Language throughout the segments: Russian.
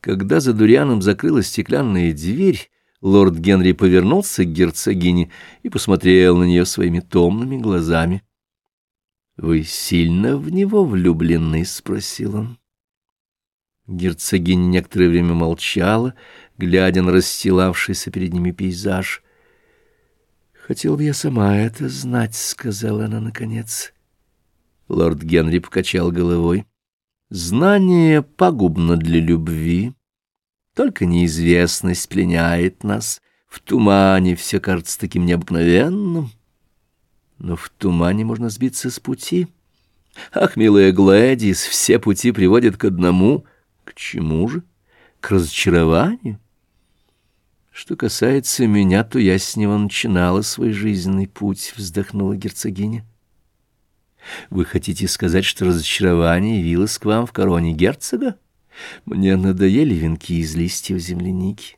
Когда за Дурианом закрылась стеклянная дверь, лорд Генри повернулся к герцогине и посмотрел на нее своими томными глазами. — Вы сильно в него влюблены? — спросил он. Герцогиня некоторое время молчала, глядя на расстилавшийся перед ними пейзаж. «Хотел бы я сама это знать», — сказала она наконец. Лорд Генри покачал головой. «Знание пагубно для любви. Только неизвестность пленяет нас. В тумане все кажется таким необыкновенным. Но в тумане можно сбиться с пути. Ах, милая Глэдис, все пути приводят к одному. К чему же? К разочарованию». Что касается меня, то я с него начинала свой жизненный путь, вздохнула герцогиня. Вы хотите сказать, что разочарование явилось к вам в короне герцога? Мне надоели венки из листьев земляники.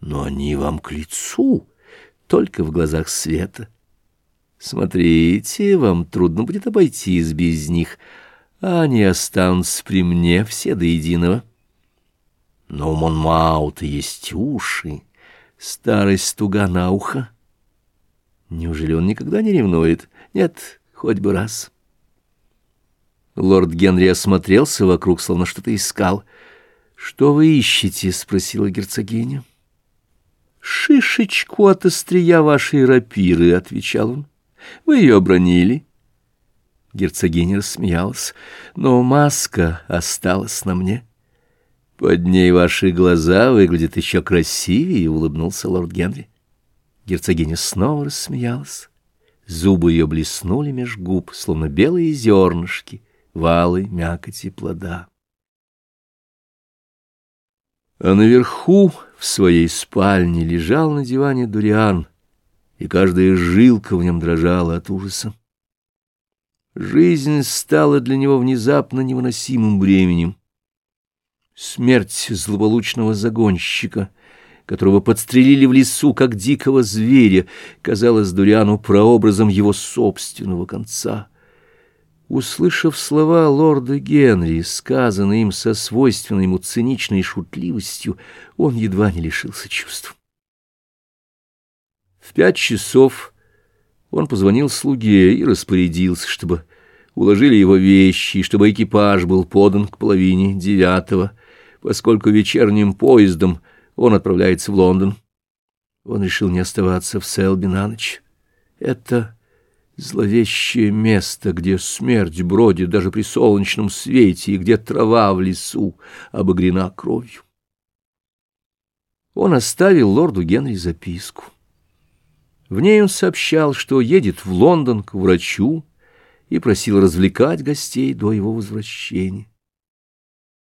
Но они вам к лицу, только в глазах света. Смотрите, вам трудно будет обойтись без них, а они останутся при мне все до единого. Но у Монмаута есть уши, старость туга на ухо. Неужели он никогда не ревнует? Нет, хоть бы раз. Лорд Генри осмотрелся вокруг, словно что-то искал. «Что вы ищете?» — спросила герцогиня. «Шишечку от острия вашей рапиры», — отвечал он. «Вы ее обронили». Герцогиня рассмеялась. «Но маска осталась на мне». «Под ней ваши глаза выглядят еще красивее», — улыбнулся лорд Генри. Герцогиня снова рассмеялась. Зубы ее блеснули меж губ, словно белые зернышки, валы мякоти плода. А наверху, в своей спальне, лежал на диване Дуриан, и каждая жилка в нем дрожала от ужаса. Жизнь стала для него внезапно невыносимым бременем. Смерть злополучного загонщика, которого подстрелили в лесу, как дикого зверя, казалась Дуриану прообразом его собственного конца. Услышав слова лорда Генри, сказанные им со свойственной ему циничной шутливостью, он едва не лишился чувств. В пять часов он позвонил слуге и распорядился, чтобы уложили его вещи, и чтобы экипаж был подан к половине девятого, поскольку вечерним поездом он отправляется в Лондон. Он решил не оставаться в Селби на ночь. Это зловещее место, где смерть бродит даже при солнечном свете и где трава в лесу обогрена кровью. Он оставил лорду Генри записку. В ней он сообщал, что едет в Лондон к врачу и просил развлекать гостей до его возвращения.